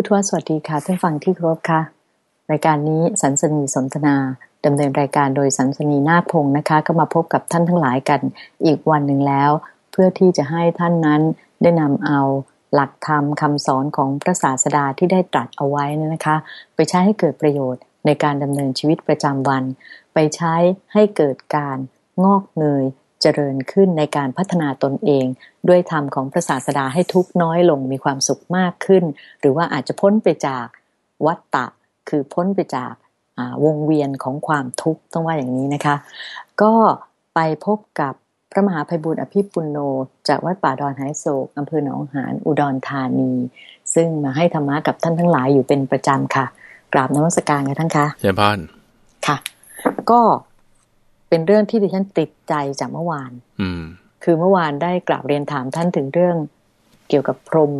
พุทวสวัสดีค่ะท่านฟังที่ครพค่ะ รายการนี้สันสนีสนทนาดำเนินรายการโดยสันสนีนาพงศ์นะคะ ก็มาพบกับท่านทั้งหลายกันอีกวันหนึ่งแล้ว เพื่อที่จะให้ท่านนั้นได้นำเอาหลักธรรมคำสอนของพระศาสดาที่ได้ตรัสเอาไว้นะคะ ไปใช้ให้เกิดประโยชน์ในการดำเนินชีวิตประจำวัน ไปใช้ให้เกิดการงอกเงย เจริญขึ้นในการพัฒนาตนเอง ด้วยธรรมของพระศาสดาให้ทุกน้อยลงมีความสุขมากขึ้น หรือว่าอาจจะพ้นไปจากวัฏฏะคือพ้นไปจากวงเวียนของความทุกข์ต้องว่าอย่างนี้นะคะ ก็ไปพบกับพระมหาภัยบุญอภิปุโน จากวัดป่าดอนไฮโศกอำเภอหนองหานอุดรธานี ซึ่งมาให้ธรรมะกับท่านทั้งหลายอยู่เป็นประจำค่ะ กราบนมัสการกันท่านคะเชิญพนค่ะ ก็ เป็นเรื่องที่ดิฉันติดใจจากเมื่อวาน อืม คือเมื่อวานได้กราบเรียนถามท่านถึงเรื่อง เกี่ยวกับพรหม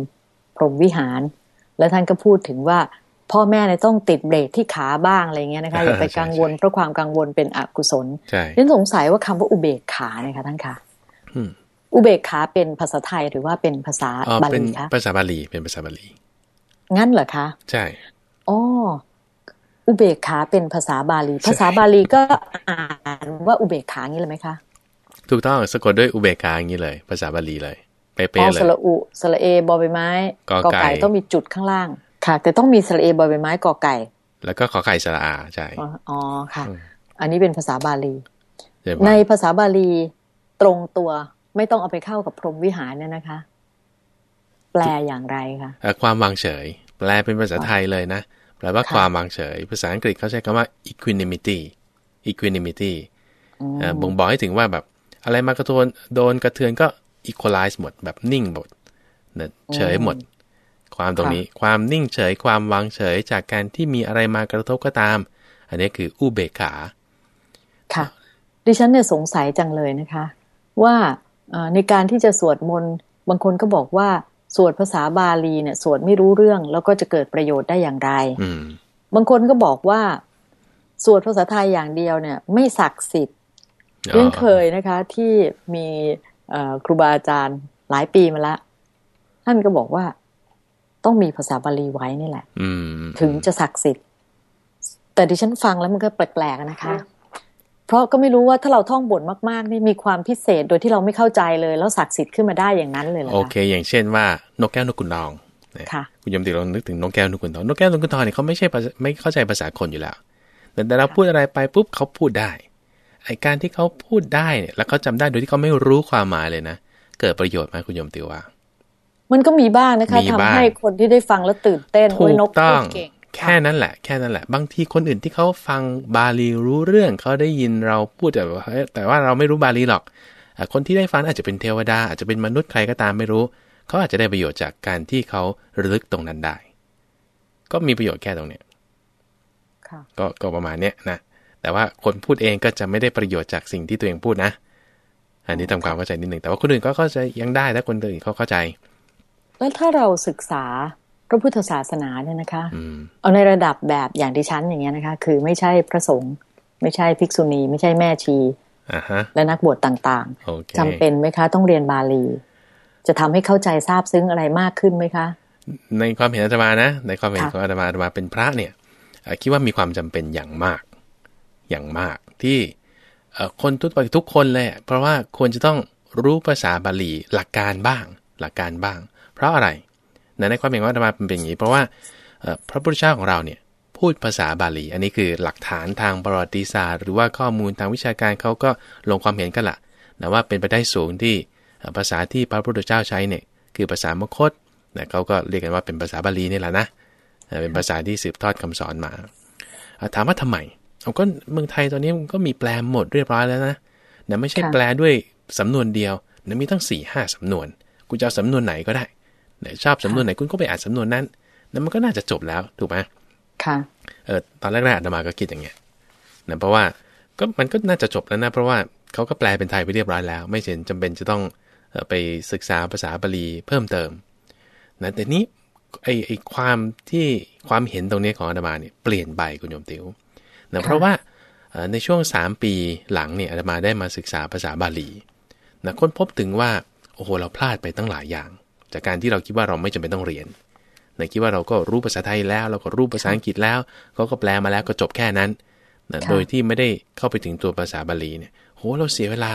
พรหมวิหาร แล้วท่านก็พูดถึงว่าพ่อแม่เนี่ยต้องติดเบรกที่ขาบ้างอะไรเงี้ยนะคะอย่าไปกังวลเพราะความกังวลเป็นอกุศลใช่ฉันสงสัยว่าคำว่าอุเบกขาเนี่ยค่ะท่านคะอุเบกขาเป็นภาษาไทยหรือว่าเป็นภาษาบาลีคะภาษาบาลีเป็นภาษาบาลีงั้นเหรอคะ ใช่อ๋อ อุเบกขาเป็นภาษาบาลี ภาษาบาลีก็อ่านว่าอุเบกขางี้เลยไหมคะ ถูกต้องสะกดด้วยอุเบกขาอย่างนี้เลย ภาษาบาลีเลยเป๊ะเลยสระอุสระเอบอใบไม้กอไก่ต้องมีจุดข้างล่างค่ะ แต่ต้องมีสระเอบอใบไม้กอไก่ แล้วก็ขอไข่สระอาใช่อ๋อค่ะ อันนี้เป็นภาษาบาลี ในภาษาบาลีตรงตัวไม่ต้องเอาไปเข้ากับพรหมวิหารเนี่ยนะคะ แปลอย่างไรคะความวางเฉย แปลเป็นภาษาไทยเลยนะ แปลว่าความวางเฉย ภาษาอังกฤษเขาใช้คำว่า equanimity equanimity บ่งบอกให้ถึงว่าแบบอะไรมากระทวนโดนกระเทือนก็ equalize หมดแบบนิ่งหมดเฉยหมด ความตรงนี้ความนิ่งเฉยความวางเฉยจากการที่มีอะไรมากระทบก็ตาม อันนี้คืออุเบกขา ค่ะ ดิฉันเนี่ยสงสัยจังเลยนะคะ ว่าในการที่จะสวดมนต์บางคนก็บอกว่า สวดภาษาบาลีเนี่ยสวดไม่รู้เรื่องแล้วก็จะเกิดประโยชน์ได้อย่างไรบางคนก็บอกว่าสวดภาษาไทยอย่างเดียวเนี่ย ไม่ศักดิ์สิทธิ์เรื่องเคยนะคะ ที่มีครูบาอาจารย์หลายปีมาแล้วท่านก็บอกว่าต้องมีภาษาบาลีไว้นี่แหละถึงจะศักดิ์สิทธิ์แต่ดิฉันฟังแล้วมันก็แปลกๆนะคะ เพราะก็ไม่รู้ว่าถ้าเราท่องบทมากๆนี่มีความพิเศษโดยที่เราไม่เข้าใจเลย แล้วศักดิ์สิทธิ์ขึ้นมาได้อย่างนั้นเลยเหรอโอเค อย่างเช่นว่านกแก้วนกขุนทองค่ะคุณยมติเรานึกถึงนกแก้วนกขุนทองนกแก้วนกขุนทองเนี่ยเขาไม่ใช่ไม่เข้าใจภาษาคนอยู่แล้วแต่เราพูดอะไรไปปุ๊บเขาพูดได้ไอการที่เขาพูดได้เนี่ยแล้วเขาจาได้โดยที่เขาไม่รู้ความหมายเลยนะเกิดประโยชน์ไหมคุณยมติว่า มันก็มีบ้างนะคะทำให้คนที่ได้ฟังแล้วตื่นเต้นถูกต้อง แค่นั้นแหละ แค่นั้นแหละ บางทีคนอื่นที่เขาฟังบาลีรู้เรื่องเขาได้ยินเราพูดแต่ว่าแต่ว่าเราไม่รู้บาลีหรอก คนที่ได้ฟังอาจจะเป็นเทวดา อาจจะเป็นมนุษย์ใครก็ตามไม่รู้ เขาอาจจะได้ประโยชน์จากการที่เขาระลึกตรงนั้นได้ ก็มีประโยชน์แค่ตรงเนี้ยก็ก็ประมาณเนี้ยนะแต่ว่าคนพูดเองก็จะไม่ได้ประโยชน์จากสิ่งที่ตัวเองพูดนะ อันนี้ทำความเข้าใจนิดหนึ่งแต่ว่าคนอื่นก็เข้าใจยังได้ถ้าคนอื่นเขาเข้าใจแล้วถ้าเราศึกษา พระพุทธศาสนาเนี่ยนะคะเอาในระดับแบบอย่างที่ฉันอย่างเงี้ยนะคะ คือไม่ใช่พระสงฆ์ไม่ใช่ภิกษุณี ไม่ใช่แม่ชีและนักบวชต่างๆจำเป็นไหมคะ ต้องเรียนบาลี จะทำให้เข้าใจทราบซึ้งอะไรมากขึ้นไหมคะ ในความเห็นอาตมานะ ในความเห็นของอาตมาอาตมาเป็นพระเนี่ยคิดว่ามีความจำเป็นอย่างมากอย่างมากที่คนทุกทุกคนเลยเพราะว่าควรจะต้องรู้ภาษาบาลีหลักการบ้าง หลักการบ้าง เพราะอะไร ในความเห็นว่าธรรมาเป็นอย่างนี้ เพราะว่าพระพุทธเจ้าของเราเนี่ยพูดภาษาบาลี อันนี้คือหลักฐานทางประวัติศาสตร์ หรือว่าข้อมูลทางวิชาการเขาก็ลงความเห็นกันละนะว่าเป็นไปได้สูงที่ภาษาที่พระพุทธเจ้าใช้เนี่ยคือภาษามคตนะเขาก็เรียกกันว่าเป็นภาษาบาลีนี่แหละนะเป็นภาษาที่สืบทอดคำสอนมา ถามว่าทำไมเอาก็เมืองไทยตอนนี้มันก็มีแปลหมดเรียบร้อยแล้วนะนะไม่ใช่แปลด้วยสำนวนเดียวนะมีตั้ง4ี่ห้าสำนวน กูจะเอาสำนวนไหนก็ได้ ชอบสำนวนไหนคุณก็ไปอ่านสำนวนนั้นแล้วมันก็น่าจะจบแล้วถูกไหมค่ะเออตอนแรกๆอาตมาก็คิดอย่างเงี้ยนะเพราะว่าก็มันก็น่าจะจบแล้วนะเพราะว่าเขาก็แปลเป็นไทยไปเรียบร้อยแล้ว ไม่เห็นจำเป็นจะต้องไปศึกษาภาษาบาลีเพิ่มเติมนะแต่นี้ไอไอความที่ความเห็นตรงนี้ของอาตมาเนี่ยเปลี่ยนไปคุณโยมติวนะเพราะว่าในช่วง 3 ปีหลังเนี่ยอาตมาได้มาศึกษาภาษาบาลีนะค้นพบถึงว่าโอ้โหเราพลาดไปตั้งหลายอย่าง จากการที่เราคิดว่าเราไม่จำเป็นต้องเรียนนะคิดว่าเราก็รู้ภาษาไทยแล้ว เราก็รู้ภาษาอังกฤษแล้วเขาก็แปลมาแล้วก็จบแค่นั้นนะโดยที่ไม่ได้เข้าไปถึงตัวภาษาบาลีเนี่ยโหเราเสียเวลา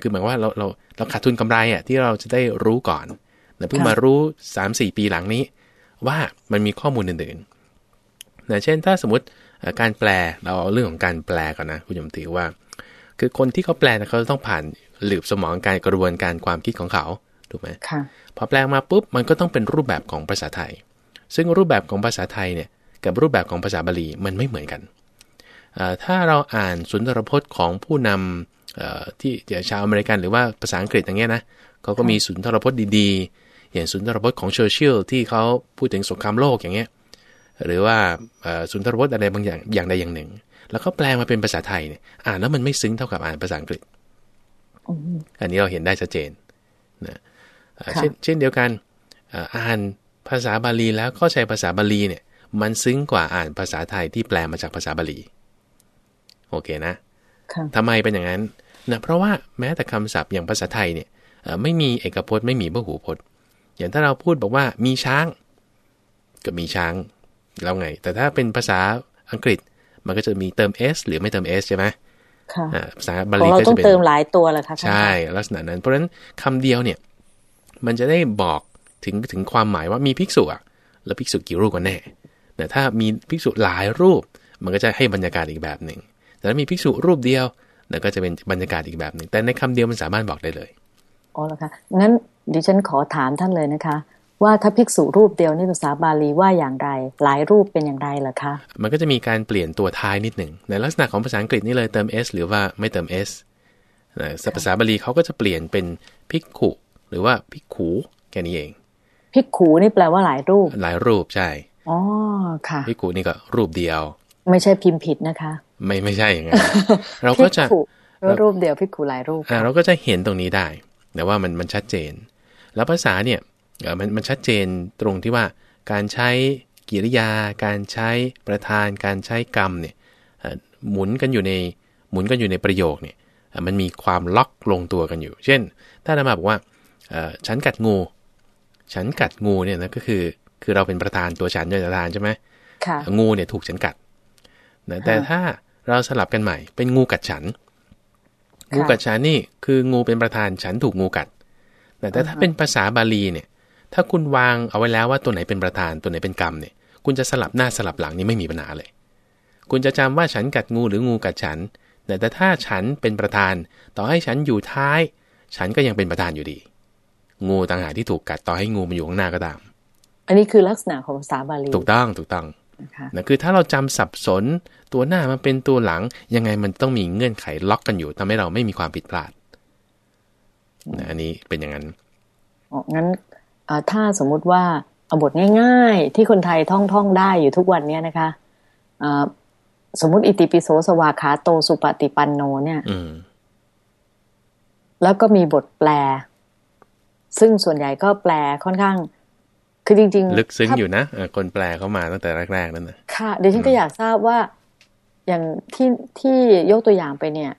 คือหมายว่าเราเราเราขาดทุนกำไรอะที่เราจะได้รู้ก่อนนะเพิ่งมารู้ 3-4 ปีหลังนี้ ว่ามันมีข้อมูลอื่นๆนะเช่นถ้าสมมติการแปลเราเอาเรื่องของการแปลก่อนนะคุณยมติว่า คือคนที่เขาแปลนะเขาต้องผ่านหลืบสมองการกระบวนการความคิดของเขา ถูกไหมค่ะพอแปลมาปุ๊บมันก็ต้องเป็นรูปแบบของภาษาไทย ซึ่งรูปแบบของภาษาไทยเนี่ยกับรูปแบบของภาษาบาลีมันไม่เหมือนกันถ้าเราอ่านสุนทรพจน์ของผู้นำที่ชาวอเมริกันหรือว่าภาษาอังกฤษอย่างเงี้ยนะเขาก็มีสุนทรพจน์ดีๆ อย่างสุนทรพจน์ของเชอร์ชิลที่เขาพูดถึงสงครามโลกอย่างเงี้ยหรือว่าสุนทรพจน์อะไรบางอย่างอย่างใดอย่างหนึ่ง แล้วก็แปลมาเป็นภาษาไทยเนี่ยอ่านแล้วมันไม่ซึ้งเท่ากับอ่านภาษาอังกฤษ อันนี้เราเห็นได้ชัดเจนนะ เช่นเช่นเดียวกันอ่านภาษาบาลีแล้วก็ใช้ภาษาบาลีเนี่ยมันซึ้งกว่าอ่านภาษาไทยที่แปลมาจากภาษาบาลี โอเคนะทำไมเป็นอย่างนั้นนะเพราะว่าแม้แต่คำศัพท์อย่างภาษาไทยเนี่ยไม่มีเอกพจน์ไม่มีพหูพจน์ อย่างถ้าเราพูดบอกว่ามีช้าง ก็มีช้างแล้วไง แต่ถ้าเป็นภาษาอังกฤษมันก็จะมีเติม s หรือไม่เติม s ใช่ไหมค่ะภาษาบาลีก็จะเป็นเติมหลายตัวแหละค่ะใช่ ลักษณะนั้น เพราะฉะนั้นคำเดียวเนี่ย มันจะได้บอกถึงถึงความหมายว่ามีภิกษุอะแล้วภิกษุกี่รูปกันแน่แต่ถ้ามีภิกษุหลายรูป มันก็จะให้บรรยากาศอีกแบบหนึ่ง แต่ถ้ามีภิกษุรูปเดียวนั่นก็จะเป็นบรรยากาศอีกแบบหนึ่ง แต่ในคำเดียวมันสามารถบอกได้เลย อ๋อเหรอคะงั้นดิฉันขอถามท่านเลยนะคะ ว่าถ้าภิกษุรูปเดียวนี่ภาษาบาลีว่าอย่างไร หลายรูปเป็นอย่างไรล่ะคะ มันก็จะมีการเปลี่ยนตัวท้ายนิดหนึ่ง ในลักษณะของภาษาอังกฤษนี่เลยเติม s หรือว่าไม่เติม s ภาษาบาลีเขาก็จะเปลี่ยนเป็นภิกขุ หรือว่าภิกขูแค่นี้เองภิกขูนี่แปลว่าหลายรูป หลายรูปใช่อ๋อค่ะภิกขูนี่ก็รูปเดียว ไม่ใช่พิมพ์ผิดนะคะ ไม่ไม่ใช่อย่างนั้นเราก็จะรูปเดียวภิกขูหลายรูปเราก็จะเห็นตรงนี้ได้ แต่ว่ามันมันชัดเจน แล้วภาษาเนี่ยมันมันชัดเจนตรงที่ว่าการใช้กิริยา การใช้ประธาน การใช้กรรมเนี่ยหมุนกันอยู่ในหมุนกันอยู่ในประโยคเนี่ยมันมีความล็อกลงตัวกันอยู่ เช่น ถ้าเรามาบอกว่า ฉันกัดงู ฉันกัดงูเนี่ยนะก็คือ คือเราเป็นประธานตัวฉันเป็นประธานใช่ไหมงูเนี่ยถูกฉันกัดแต่ถ้าเราสลับกันใหม่ เป็นงูกัดฉัน งูกัดฉันนี่คืองูเป็นประธานฉันถูกงูกัดแต่ถ้าเป็นภาษาบาลีเนี่ย ถ้าคุณวางเอาไว้แล้วว่าตัวไหนเป็นประธานตัวไหนเป็นกรรมเนี่ย คุณจะสลับหน้าสลับหลังนี่ไม่มีปัญหาเลย คุณจะจำว่าฉันกัดงูหรืองูกัดฉันแต่ถ้าฉันเป็นประธาน ต่อให้ฉันอยู่ท้าย ฉันก็ยังเป็นประธานอยู่ดี งูต่างหากที่ถูกกัดต่อให้งูมันอยู่ข้างหน้าก็ตาม อันนี้คือลักษณะของภาษาบาลีถูกต้องถูกต้องนะคือถ้าเราจำสับสนตัวหน้ามาเป็นตัวหลัง ยังไงมันต้องมีเงื่อนไขล็อกกันอยู่ทำให้เราไม่มีความผิดพลาดนะอันนี้เป็นอย่างนั้นอ๋องั้นถ้าสมมุติว่าเอาบทง่าย ๆ ที่คนไทยท่องท่องได้อยู่ทุกวันเนี้ยนะคะสมมุติอิติปิโสสวาขาโตสุปฏิปันโนเนี่ยแล้วก็มีบทแปล ซึ่งส่วนใหญ่ก็แปลค่อนข้าง คือจริง ๆ ลึกซึ้งอยู่นะคนแปลเข้ามาตั้งแต่แรก ๆ นั่นนะค่ะเดี๋ยวฉันก็อยากทราบว่าอย่างที่ที่ยกตัวอย่างไปเนี่ย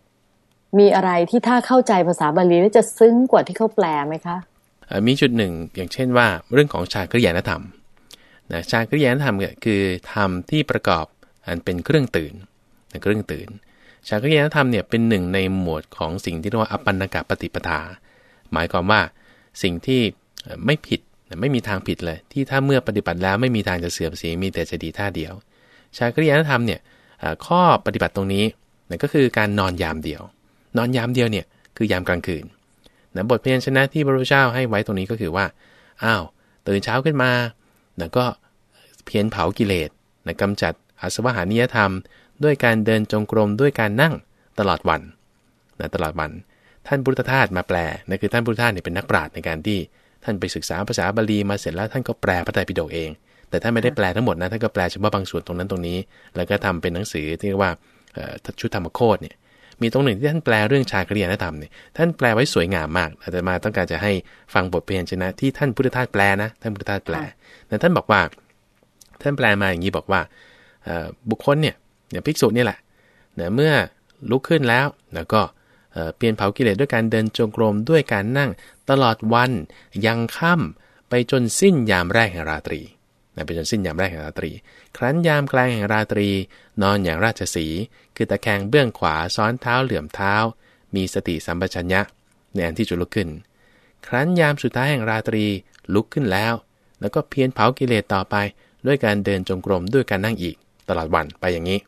มีอะไรที่ถ้าเข้าใจภาษาบาลีแล้วจะซึ้งกว่าที่เขาแปลไหมคะมีจุดหนึ่งอย่างเช่นว่าเรื่องของชาคริยานธรรมนะชาคริยานธรรมคือธรรมที่ประกอบอันเป็นเครื่องตื่นเครื่องตื่น ชาคริยานธรรมเนี่ยเป็นหนึ่งในหมวดของสิ่งที่เรียกว่าอปันนกะปฏิปทา หมายความว่า สิ่งที่ไม่ผิดไม่มีทางผิดเลย ที่ถ้าเมื่อปฏิบัติแล้วไม่มีทางจะเสื่อมเสียมีแต่จะดีท่าเดียว ชาคริยนธรรมเนี่ยข้อปฏิบัติตรงนี้นก็คือการนอนยามเดียว นอนยามเดียวเนี่ยคือยามกลางคืนนะบทเพียนชนะที่พระพุทธเจ้าให้ไว้ตรงนี้ก็คือว่าอ้าวตื่นเช้าขึ้นมาแล้วก็เพียนเผากิเลสนะกำจัดอาสวะหานิยธรรม ด้วยการเดินจงกรมด้วยการนั่งตลอดวันนะตลอดวัน ท่านพุทธทาสมาแปลนะคือท่านพุทธทาสเนี่ยเป็นนักปราชญ์ในการที่ท่านไปศึกษาภาษาบาลีมาเสร็จแล้วท่านก็แปลพระไตรปิฎกเอง แต่ท่านไม่ได้แปลทั้งหมดนะท่านก็แปลเฉพาะบางส่วนตรงนั้นตรงนี้ แล้วก็ทำเป็นหนังสือที่เรียกว่าชุดธรรมโคตเนี่ยมีตรงหนึ่งที่ท่านแปลเรื่องชาคริยานธรรมเนี่ยท่านแปลไว้สวยงามมากอาตมาต้องการจะให้ฟังบทเพลงชนะที่ท่านพุทธทาสแปลนะท่านพุทธทาสแปลแต่ท่านบอกว่า ท่านแปลมาอย่างนี้บอกว่าบุคคลเนี่ยเนี่ยภิกษุนี่แหละเมื่อลุกขึ้นแล้วแล้วก็ เปลี่ยนเผากิเลสด้วยการเดินจงกรมด้วยการนั่งตลอดวันยังค่ำไปจนสิ้นยามแรกแห่งราตรีนะไปจนสิ้นยามแรกแห่งราตรี ครั้นยามกลางแห่งราตรี นอนอย่างราชสี คือตะแคงเบื้องขวาซ้อนเท้าเหลื่อมเท้า มีสติสัมปชัญญะในอันที่จะลุกขึ้น ครั้นยามสุดท้ายแห่งราตรีลุกขึ้นแล้ว แล้วก็เพียรเผากิเลสต่อไป ด้วยการเดินจงกรมด้วยการนั่งอีก ตลอดวันไปอย่างนี้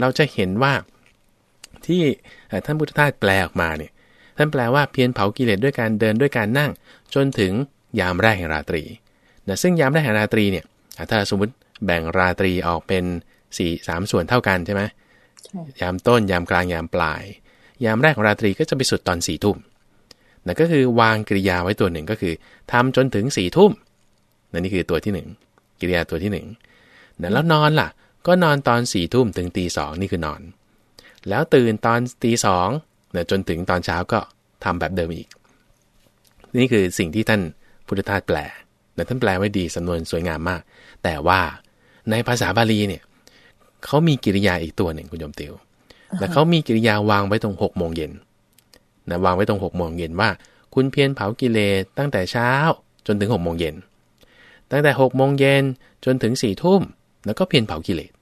เราจะเห็นว่า ที่ท่านพุทธทาสแปลออกมาเนี่ยท่านแปลว่าเพียรเผากิเลสด้วยการเดินด้วยการนั่ง จนถึงยามแรกแห่งราตรีนะซึ่งยามแรกแห่งราตรีเนี่ยถ้าสมมติแบ่งราตรีออกเป็นสี่สามส่วนเท่ากันใช่ไหมยามต้นยามกลางยามปลาย ยามแรกของราตรีก็จะไปสุดตอนสี่ทุ่มนั่นก็คือวางกิริยาไว้ตัวหนึ่งก็คือทำจนถึงสี่ทุ่มนั่นนี่คือตัวที่หนึ่งกิริยาตัวที่หนึ่งนะแล้วนอนล่ะ ก็นอนตอนสี่ทุ่มถึงตีสองนี่คือนอน แล้วตื่นตอนตีสองนะจนถึงตอนเช้าก็ทำแบบเดิมอีก นี่คือสิ่งที่ท่านพุทธทาสแปลแต่ท่านแปลไว้ดีสำนวนสวยงามมาก แต่ว่าในภาษาบาลีเนี่ยเขามีกิริยาอีกตัวหนึ่งคุณยมติวแต่เขามีกิริยาวางไว้ตรงหกโมงเย็นนะวางไว้ตรงหกโมงเย็นว่า คุณเพียรเผากิเลสตั้งแต่เช้าจนถึงหกโมงเย็นตั้งแต่หกโมงเย็นจนถึงสี่ทุ่มแล้วก็เพียรเผากิเลส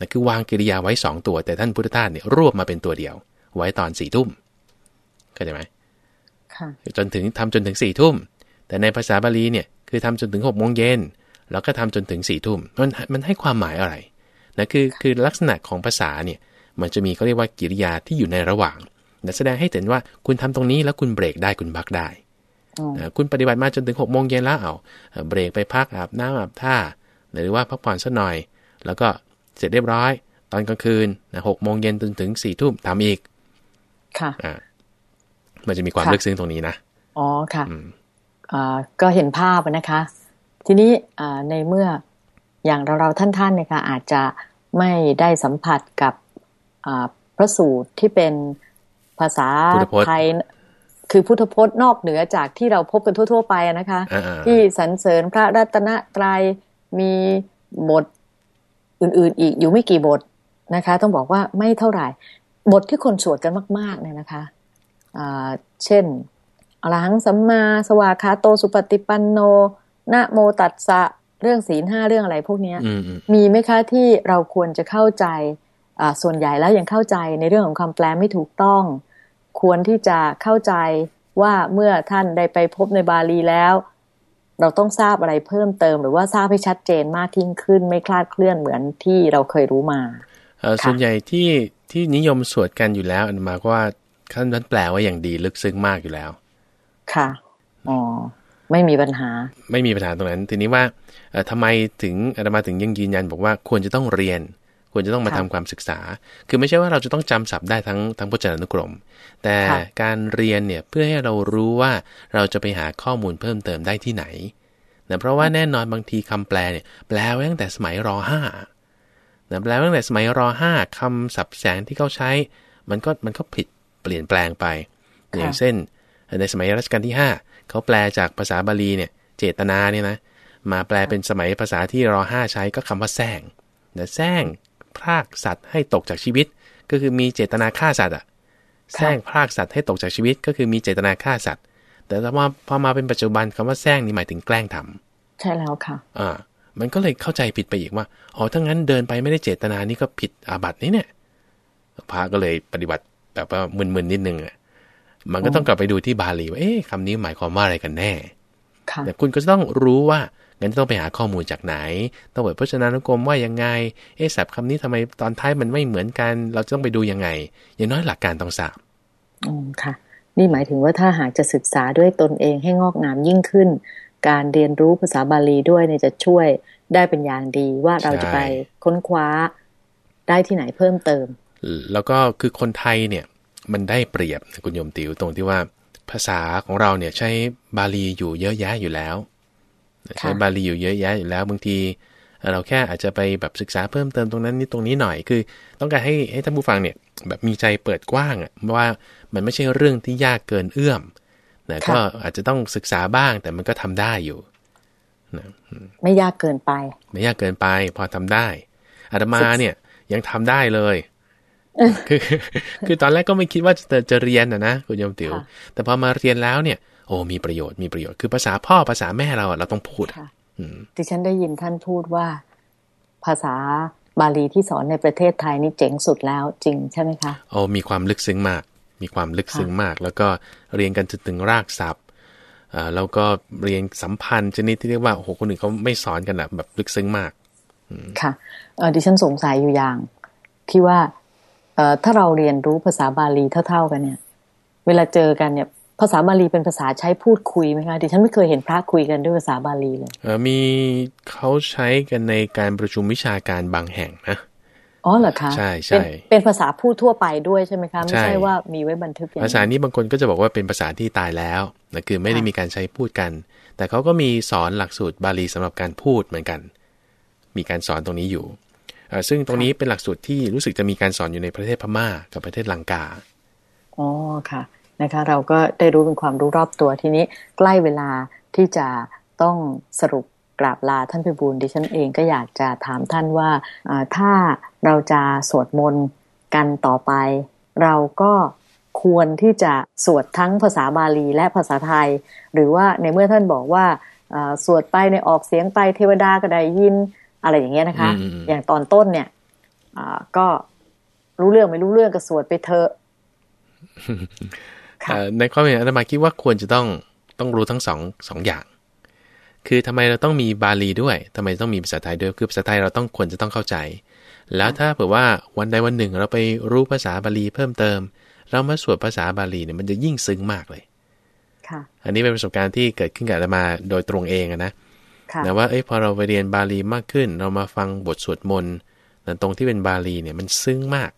นะคือวางกิริยาไว้สองตัว แต่ท่านพุทธทาสเนี่ยรวบมาเป็นตัวเดียว ไว้ตอนสี่ทุ่มเข้าใจไหมค่ะจนถึงทำจนถึงสี่ทุ่ม แต่ในภาษาบาลีเนี่ยคือทำจนถึง6กโมงเย็นแล้วก็ทำจนถึง4ี่ทุ่มมันมันให้ความหมายอะไรนะคือคือลักษณะของภาษาเนี่ยมันจะมีเขาเรียกว่ากิริยาที่อยู่ในระหว่างนะแสดงให้เห็นว่าคุณทำตรงนี้แล้วคุณเบรกได้คุณพักได้นะคุณปฏิบัติมาจนถึง6กโมงเย็นแล้วเอาเบรกไปพักอาบน้ำอาบท่า หรือว่าพักผ่อนสักหน่อย แล้วก็ เสร็จเรียบร้อย ตอนกลางคืนนะหกโมงเย็นจนถึงสี่ทุ่มทำอีก ค่ะอ่ามันจะมีความลึกซึ้งตรงนี้นะ อ๋อค่ะก็เห็นภาพนะคะ ทีนี้ในเมื่ออย่างเราเราท่านๆเนี่ยค่ะอาจจะไม่ได้สัมผัสกับพระสูตรที่เป็นภาษาไทยคือพุทธพจน์นอกเหนือจากที่เราพบกันทั่ว ๆ ไปนะคะ ที่สรรเสริญพระรัตนตรัยมีบท อื่น ๆ อีกอยู่ไม่กี่บทนะคะ ต้องบอกว่าไม่เท่าไหร่ บทที่คนสวดกันมาก ๆ เนี่ยนะคะเช่นอรหังสัมมาสวาคาโตสุปฏิปันโนนะโมตัสสะเรื่องศีลห้าเรื่องอะไรพวกนี้มีไหมคะที่เราควรจะเข้าใจส่วนใหญ่แล้วยังเข้าใจในเรื่องของคำแปลไม่ถูกต้อง ควรที่จะเข้าใจว่าเมื่อท่านได้ไปพบในบาลีแล้ว เราต้องทราบอะไรเพิ่มเติม หรือว่าทราบให้ชัดเจนมากยิ่งขึ้น ไม่คลาดเคลื่อนเหมือนที่เราเคยรู้มาส่วนใหญ่ที่ที่นิยมสวดกันอยู่แล้วอันมาว่าขั้นนั้นแปลว่าอย่างดีลึกซึ้งมากอยู่แล้ว ค่ะอ๋อไม่มีปัญหา ไม่มีปัญหาตรงนั้น ทีนี้ว่าทำไมถึงอาตมาถึงยังยืนยันบอกว่าควรจะต้องเรียน ควรจะต้องมาทำความศึกษา คือไม่ใช่ว่าเราจะต้องจำศัพท์ได้ทั้งทั้งพจนานุกรม แต่การเรียนเนี่ยเพื่อให้เรารู้ว่าเราจะไปหาข้อมูลเพิ่มเติมได้ที่ไหนนะเพราะว่าแน่นอนบางทีคำแปลเนี่ยแปลไว้ตั้งแต่สมัยรห้านะแปลตั้งแต่สมัยรห้าคำศัพท์แสงที่เขาใช้ มันก็มันก็ผิดเปลี่ยนแปลงไป อย่างเช่น ในสมัยรัชกาลที่ 5เขาแปลจากภาษาบาลีเนี่ยเจตนาเนี่ยนะมาแปลเป็นสมัยภาษาที่รอห้าใช้ก็คำว่าแซงนะแซง พรากสัตว์ให้ตกจากชีวิต ก็คือมีเจตนาฆ่าสัตว์อะแซงพรากสัตว์ให้ตกจากชีวิต ก็คือมีเจตนาฆ่าสัตว์ แต่พอพอมาเป็นปัจจุบันคำว่าแซงนี่หมายถึงแกล้งทำใช่แล้วค่ะ อ่า มันก็เลยเข้าใจผิดไปอีกว่าอ๋อถ้างั้นเดินไปไม่ได้เจตนานี่ก็ผิดอาบัตินี่เนี่ยพระก็เลยปฏิบัติแบบว่ามึนๆนิดนึงอะมันก็ต้องกลับไปดูที่บาลีว่าเอ๊ะคำนี้หมายความว่าอะไรกันแน่แต่คุณก็ต้องรู้ว่า งั้นต้องไปหาข้อมูลจากไหน ต้องเปิดพจนานุกรมว่ายังไง เอ๊ะศัพท์คำนี้ทำไมตอนท้ายมันไม่เหมือนกัน เราต้องไปดูยังไง อย่างน้อยหลักการต้องทราบอืมค่ะ นี่หมายถึงว่าถ้าหากจะศึกษาด้วยตนเองให้งอกงามยิ่งขึ้น การเรียนรู้ภาษาบาลีด้วยเนี่ยจะช่วยได้เป็นอย่างดีว่าเราจะไปค้นคว้าได้ที่ไหนเพิ่มเติม แล้วก็คือคนไทยเนี่ยมันได้เปรียบคุณโยมติวตรงที่ว่าภาษาของเราเนี่ยใช้บาลีอยู่เยอะแยะอยู่แล้ว ใช้บาลีอยู่เยอะแยะอยู่แล้วบางทีเราแค่อาจจะไปแบบศึกษาเพิ่มเติมตรงนั้นนี่ตรงนี้หน่อยคือ ต้องการให้ให้ท่านผู้ฟังเนี่ยแบบมีใจเปิดกว้างอะว่ามันไม่ใช่เรื่องที่ยากเกินเอื้อมนะก็อาจจะต้องศึกษาบ้างแต่มันก็ทำได้อยู่นะไม่ยากเกินไป ไม่ยากเกินไป พอทำได้อาตมาเนี่ยยังทำได้เลยคือคือตอนแรกก็ไม่คิดว่าจะจะเรียนนะนะคุณโยมติ๋วแต่พอมาเรียนแล้วเนี่ย โอ้มีประโยชน์มีประโยชน์คือภาษาพ่อภาษาแม่เราเราต้องพูดอืดิฉันได้ยินท่านพูดว่าภาษาบาลีที่สอนในประเทศไทยนี่เจ๋งสุดแล้วจริงใช่ไหมคะโอ้มีความลึกซึ้งมาก มีความลึกซึ้งมาก แล้วก็เรียนกันจนถึงรากศัพท์แล้วก็เรียนสัมพันธ์ชนิดที่เรียกว่าโอ้โหคนอื่นเขาไม่สอนกันแบบลึกซึ้งมากค่ะดิฉันสงสัยอยู่อย่างที่ว่าถ้าเราเรียนรู้ภาษาบาลีเท่า ๆกันเนี่ย เวลาเจอกันเนี่ย ภาษาบาลีเป็นภาษาใช้พูดคุยไหมคะดิฉันไม่เคยเห็นพระคุยกันด้วยภาษาบาลีเลยมีเขาใช้กันในการประชุมวิชาการบางแห่งนะอ๋อเหรอคะใช่ใช่เป็นภาษาพูดทั่วไปด้วยใช่ไหมคะไม่ใช่ว่ามีไว้บันทึกภาษานี้บางคนก็จะบอกว่าเป็นภาษาที่ตายแล้วนะคือไม่ได้มีการใช้พูดกัน แต่เขาก็มีสอนหลักสูตรบาลีสำหรับการพูดเหมือนกัน มีการสอนตรงนี้อยู่ซึ่งตรงนี้เป็นหลักสูตรที่รู้สึกจะมีการสอนอยู่ในประเทศพม่ากับประเทศลังกาอ๋อค่ะ นะคะ เราก็ได้รู้เป็นความรู้รอบตัวทีนี้ใกล้เวลาที่จะต้องสรุปกราบลาท่านพิบูลดิฉันเองก็อยากจะถามท่านว่าถ้าเราจะสวดมนต์กันต่อไป เราก็ควรที่จะสวดทั้งภาษาบาลีและภาษาไทย หรือว่าในเมื่อท่านบอกว่าสวดไปในออกเสียงไปเทวดาก็ได้ยินอะไรอย่างเงี้ยนะคะ อย่างตอนต้นเนี่ยก็รู้เรื่องไม่รู้เรื่องก็สวดไปเถอะ ในความเห็นอาตมาคิดว่าควรจะต้องต้องรู้ทั้งสองสองอย่าง คือทำไมเราต้องมีบาลีด้วยทำไมต้องมีภาษาไทยด้วย คือภาษาไทยเราต้องควรจะต้องเข้าใจ แล้วถ้าเผื่อว่าวันใดวันหนึ่งเราไปรู้ภาษาบาลีเพิ่มเติม เรามาสวดภาษาบาลีเนี่ยมันจะยิ่งซึ้งมากเลย ค่ะ อันนี้เป็นประสบการณ์ที่เกิดขึ้นกับอาตมาโดยตรงเองนะนะว่าเอ้ยพอเราไปเรียนบาลีมากขึ้น เรามาฟังบทสวดมนต์ตรงที่เป็นบาลีเนี่ยมันซึ้งมาก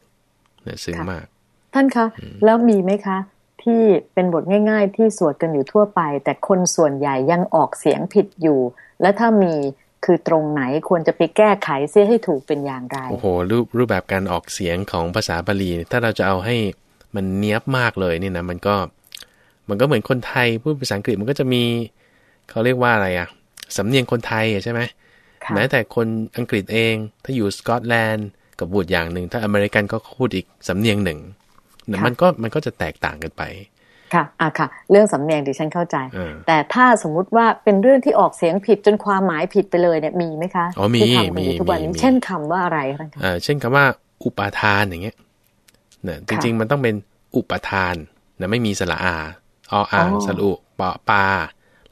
นะซึ้งมาก ท่านคะ แล้วมีไหมคะ ที่เป็นบทง่ายๆ ที่สวดกันอยู่ทั่วไป แต่คนส่วนใหญ่ยังออกเสียงผิดอยู่ และถ้ามีคือตรงไหนควรจะไปแก้ไขเสียให้ถูกเป็นอย่างไร โอ้โหรูปรูปแบบการออกเสียงของภาษาบาลี ถ้าเราจะเอาให้มันเนี้ยบมากเลยนี่นะมันก็ มันก็เหมือนคนไทยพูดภาษาอังกฤษมันก็จะมีเขาเรียกว่าอะไรอะสำเนียงคนไทยใช่ไหมแม้แต่คนอังกฤษเอง ถ้าอยู่สกอตแลนด์กับบูดอย่างหนึ่งถ้าอเมริกันก็พูดอีกสำเนียงหนึ่ง มันก็มันก็จะแตกต่างกันไปค่ะอะค่ะ เรื่องสำเนียงดิฉันเข้าใจ แต่ถ้าสมมุติว่าเป็นเรื่องที่ออกเสียงผิดจนความหมายผิดไปเลยเนี่ยมีไหมคะอ๋อมีมีทุกวันนี้เช่นคำว่าอะไรคะอ่าเช่นคำว่า อุปทานอย่างเงี้ยเนี่ยจริง ๆ มันต้องเป็นอุปทานนะไม่มีสระอาออ่างสระอุปอปา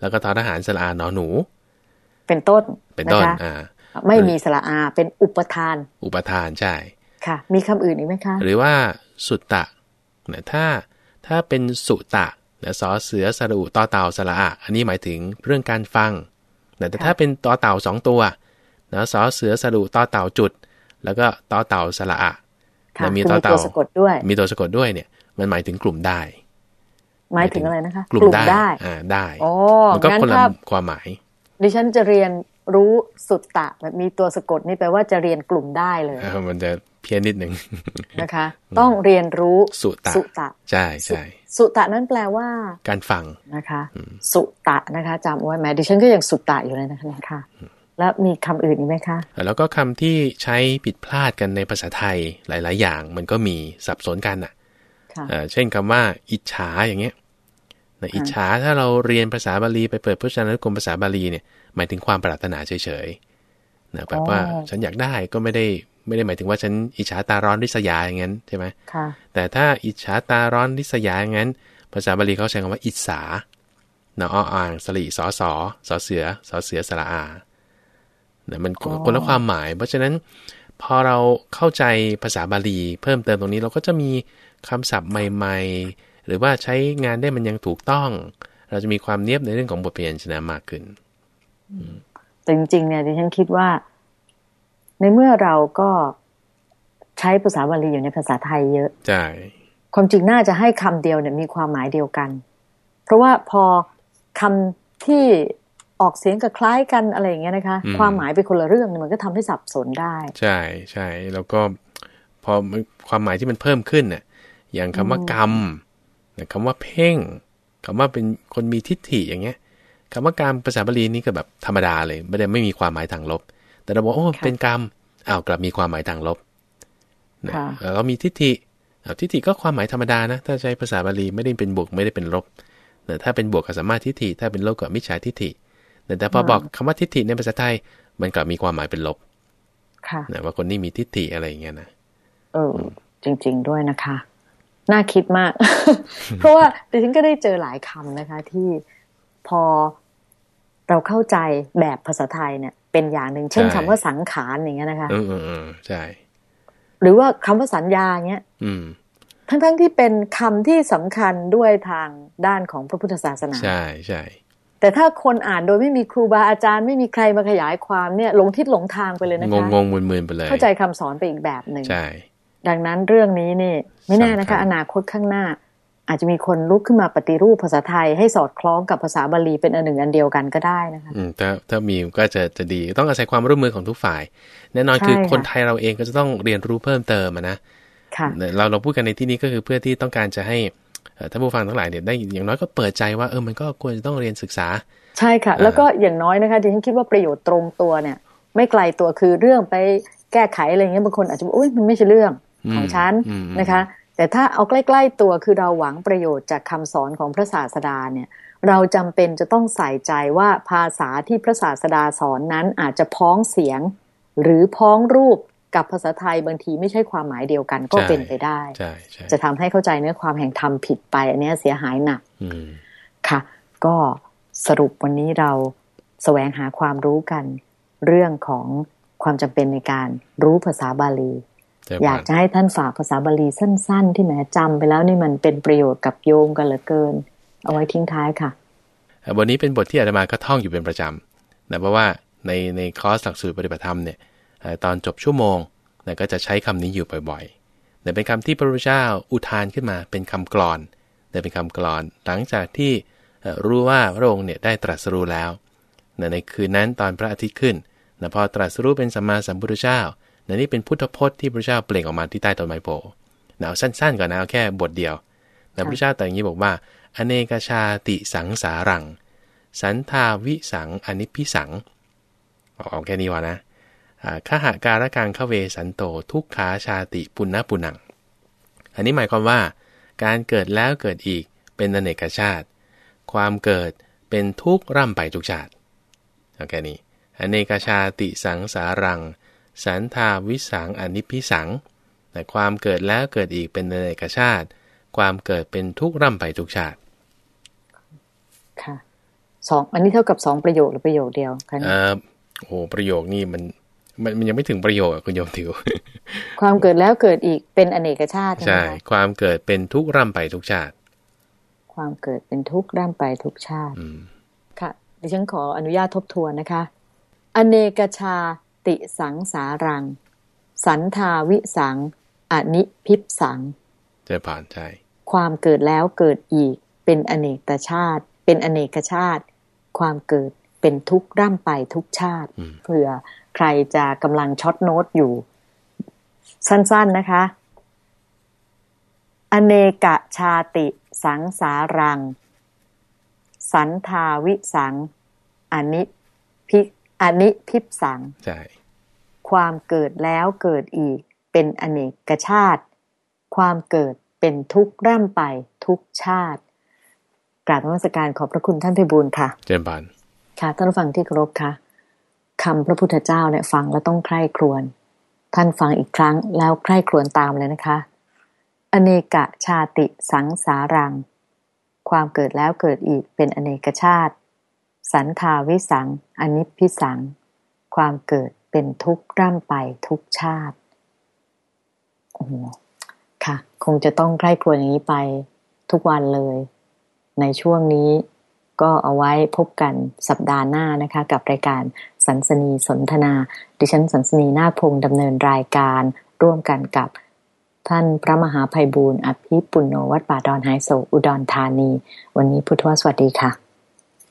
แล้วก็ทอทหารสระอานอหนู เป็นต้นเป็นต้นอ่าไม่มีสระอาเป็นอุปทาน อุปทานใช่ค่ะ มีคำอื่นอีกไหมคะ หรือว่าสุตตะเนี่ยถ้าถ้าเป็นสุตะเนี่ยสอเสือสระอุต่อเต่าสระอะอันนี้หมายถึงเรื่องการฟังแต่ถ้าเป็นต่อเต่าสองตัวนะสอเสือสระอุต่อเต่าจุด แล้วก็ต่อเต่าสระอะมีต่อเต่าสะกดด้วย มีตัวสะกดด้วยเนี่ย มันหมายถึงกลุ่มได้ หมายถึงอะไรนะคะ กลุ่มได้อ่าได้มันก็คนละความหมายดิฉันจะเรียน รู้สุตตะแบบมีตัวสะกดนี่แปลว่าจะเรียนกลุ่มได้เลยมันจะเพี้ยนนิดหนึ่งนะคะ ต้องเรียนรู้สุตะสุตะใช่ใช่สุตะนั้นแปลว่า การฟังนะคะ สุตะนะคะจำไว้ไหมดิฉันก็ยังสุตะอยู่เลยนะคะแล้วมีคำอื่นอีกไหมคะ แล้วก็คำที่ใช้ผิดพลาดกันในภาษาไทยหลาย ๆ อย่าง มันก็มีสับสนกันอะเช่นคำว่าอิจฉาอย่างเงี้ยนะอิจฉาถ้าเราเรียนภาษาบาลีไปเปิดพจนานุกรมภาษาบาลีเนี่ย หมายถึงความปรารถนาเฉยๆนะแบบว่าฉันอยากได้ก็ไม่ได้ไม่ได้หมายถึงว่าฉันอิจฉาตาร้อนริษยาอย่างนั้นใช่ไหมแต่ถ้าอิจฉาตาร้อนริษยาอย่างนั้น ภาษาบาลีเขาใช้คำว่าอิจฉาเนาะอ่างสลีสอสอสอเสือสอเสือสระอาเนี่ยมันคนละความหมาย เพราะฉะนั้นพอเราเข้าใจภาษาบาลี เพิ่มเติมตรงนี้เราก็จะมีคำศัพท์ใหม่ ๆ หรือว่าใช้งานได้มันยังถูกต้อง เราจะมีความเนียบในเรื่องของบทเรียนชนะมากขึ้น แต่จริงๆเนี่ยดิฉันคิดว่า ในเมื่อเราก็ใช้ภาษาบาลีอยู่ในภาษาไทยเยอะใช่ความจริงน่าจะให้คำเดียวเนี่ยมีความหมายเดียวกัน เพราะว่าพอคำที่ออกเสียงกับคล้ายกันอะไรอย่างเงี้ยนะคะ ความหมายเป็นคนละเรื่องมันก็ทำให้สับสนได้ ใช่ใช่แล้วก็พอความหมายที่มันเพิ่มขึ้นเนี่ยอย่างคำว่ากรรมคำว่าเพ่งคำว่าเป็นคนมีทิฏฐิอย่างเงี้ย คำว่าการภาษาบาลีนี่ก็แบบธรรมดาเลย ไม่ได้ไม่มีความหมายทางลบ แต่เราบอกโอ้เป็นกรรมอ้าวกลับมีความหมายทางลบนะแล้วก็มีทิฏฐิทิฏฐิก็ความหมายธรรมดานะ ถ้าใช้ภาษาบาลีไม่ได้เป็นบวกไม่ได้เป็นลบแต่ถ้าเป็นบวกก็สามารถทิฏฐิ ถ้าเป็นลบก็มิจฉาทิฏฐิ แต่พอบอกคำว่าทิฏฐิในภาษาไทย มันกลับมีความหมายเป็นลบ ค่ะนะว่าคนนี้มีทิฏฐิอะไรอย่างเงี้ยนะ เออ จริง ๆ ด้วยนะคะ น่าคิดมาก เพราะว่าดิฉันก็ได้เจอหลายคำนะคะ ที่พอ เราเข้าใจแบบภาษาไทยเนี่ย เป็นอย่างหนึ่งเช่นใช่คำว่าสังขารอย่างเงี้ยนะคะเออเออเออใช่หรือว่าคำว่าสัญญาเงี้ย อืม ทั้งๆที่เป็นคำที่สำคัญด้วยทางด้านของพระพุทธศาสนา ใช่ใช่แต่ถ้าคนอ่านโดยไม่มีครูบาอาจารย์ไม่มีใครมาขยายความเนี่ยหลงทิศหลงทางไปเลยนะงคะงงงมึนมึนๆไปเลย เข้าใจคำสอนไปอีกแบบหนึ่งใช่ ดังนั้นเรื่องนี้นี่ ไม่แน่นะสำคัคะญอนาคตข้างหน้า อาจจะมีคนลุกขึ้นมาปฏิรูปภาษาไทยให้สอดคล้องกับภาษาบาลีเป็นอันหนึ่งอันเดียวกันก็ได้นะคะอืมถ้าถ้ามีก็จะจะดีต้องอาศัยความร่วมมือของทุกฝ่าย แน่นอนใช่คือค่ะคนไทยเราเองก็จะต้องเรียนรู้เพิ่มเติมอะนะค่ะเราเราพูดกันในที่นี้ก็คือเพื่อที่ต้องการจะให้เอ่อท่านผู้ฟังทั้งหลายเนี่ยได้อย่างน้อยก็เปิดใจว่าเออมันก็ควรจะต้องเรียนศึกษา ใช่ค่ะอ่าแล้วก็อย่างน้อยนะคะดิฉันคิดว่าประโยชน์ตรงตัวเนี่ย ไม่ไกลตัวคือเรื่องไปแก้ไขอะไรเงี้ยบางคนอาจจะบอกโอ้ยมันไม่ใช่เรื่องของฉันอืมนะคะ แต่ถ้าเอาใกล้ ๆ ตัวคือเราหวังประโยชน์จากคำสอนของพระศาสดาเนี่ย เราจำเป็นจะต้องใส่ใจว่าภาษาที่พระศาสดาสอนนั้นอาจจะพ้องเสียง หรือพ้องรูปกับภาษาไทยบางทีไม่ใช่ความหมายเดียวกันก็ใช่เป็นไปได้ใช่ใช่จะทำให้เข้าใจเนื้อความแห่งธรรมผิดไป อันเนี้ยเสียหายหนักอืมค่ะ ก็สรุปวันนี้เราแสวงหาความรู้กัน เรื่องของความจำเป็นในการรู้ภาษาบาลีแต่ อยากจะให้ท่านฝากภาษาบาลีสั้น ๆ ที่แหมจำไปแล้วนี่มันเป็นประโยชน์กับโยมกันเหลือเกิน เอาไว้ทิ้งท้ายค่ะเอ่อบทนี้เป็นบทที่อาตมาก็ท่องอยู่เป็นประจำนะเพราะว่าในในคอร์สหลักสูตรปฏิบัติธรรมเนี่ยเอ่อตอนจบชั่วโมงนะก็จะใช้คำนี้อยู่บ่อยๆแต่เป็นคำที่พระพุทธเจ้าอุทานขึ้นมาเป็นคำกลอนแต่เป็นคำกลอน หลังจากที่เอ่อรู้ว่าพระองค์เนี่ยได้ตรัสรู้แล้วนะในคืนนั้นตอนพระอาทิตย์ขึ้นนะพอตรัสรู้เป็นสัมมาสัมพุทธเจ้า นะนี่เป็นพุทธพจน์ที่พระเจ้าเปล่งออกมาที่ใต้ต้นไม้โพธิ์นะเอาสั้น ๆก่อนนะเอาแค่บทเดียวนะพระเจ้าแต่อย่างนี้บอกว่า อเนกชาติสังสารัง สันทาวิสังอนิพิสังเอาเอาแค่นี้วะนะอ่าขหาการกังขเวสันโต ทุกขาชาติปุณณปุนัง อันนี้หมายความว่า การเกิดแล้วเกิดอีกเป็นอเนกชาติ ความเกิดเป็นทุกข์ร่ำไปทุกชาติเอาแค่นี้อเนกชาติสังสารัง สันทาวิสังอนิพิสังแต่ความเกิดแล้วเกิดอีกเป็นอเนกชาติ ความเกิดเป็นทุกข์ร่ำไปทุกชาติ ค่ะสองอันนี้เท่ากับสองประโยคหรือประโยคเดียวคะเนี่ยเอ่อโอ้โหประโยคนี่มันมันมันยังไม่ถึงประโยคอะคุณโยมถิว ความเกิดแล้วเกิดอีกเป็นอเนกชาติใช่ไหมใช่คะความเกิดเป็นทุกข์ร่ำไปทุกชาติ ความเกิดเป็นทุกข์ร่ำไปทุกชาติอืมค่ะดิฉันขออนุญาตทบทวนนะคะ อเนกชา ติสังสารัง สันธาวิสสังอนิพพิสังเจะผ่านใช่ความเกิดแล้วเกิดอีก เป็นอเนกชาติ เป็นอเนกชาติ ความเกิดเป็นทุกข์ร่ำไปทุกชาติอืมเผื่อใครจะกำลัง short note อยู่ สั้นๆนะคะ อเนกชาติสังสารัง สันทาวิสังอนิพิ อนิพิปสังใช่ความเกิดแล้วเกิดอีกเป็นอเนกชาติ ความเกิดเป็นทุกข์ร่ำไปทุกชาติ กราบนมัสการขอบพระคุณท่านพิบูลค่ะ เจริญผ่านค่ะท่านผู้ฟังที่เคารพค่ะคำพระพุทธเจ้าเนี่ยฟังแล้วต้องใคร่ครวญท่านฟังอีกครั้งแล้วใคร่ครวญตามเลยนะคะ อเนกชาติสังสารัง ความเกิดแล้วเกิดอีกเป็นอเนกชาติ สันทาวิสังอนิพิสัง ความเกิดเป็นทุกข์ร่ำไปทุกชาติโอ้ค่ะ คงจะต้องใคร่ครวญอย่างนี้ไปทุกวันเลย ในช่วงนี้ก็เอาไว้พบกันสัปดาห์หน้านะคะ กับรายการสันสนีสนทนา ดิฉันสันสนีนาคพงศ์ดำเนินรายการร่วมกันกับท่านพระมหาภัยบูรณ์อภิปุณโญวัดป่าดอนไฮโซอุดรธานี วันนี้พุทธวสวัสดีค่ะ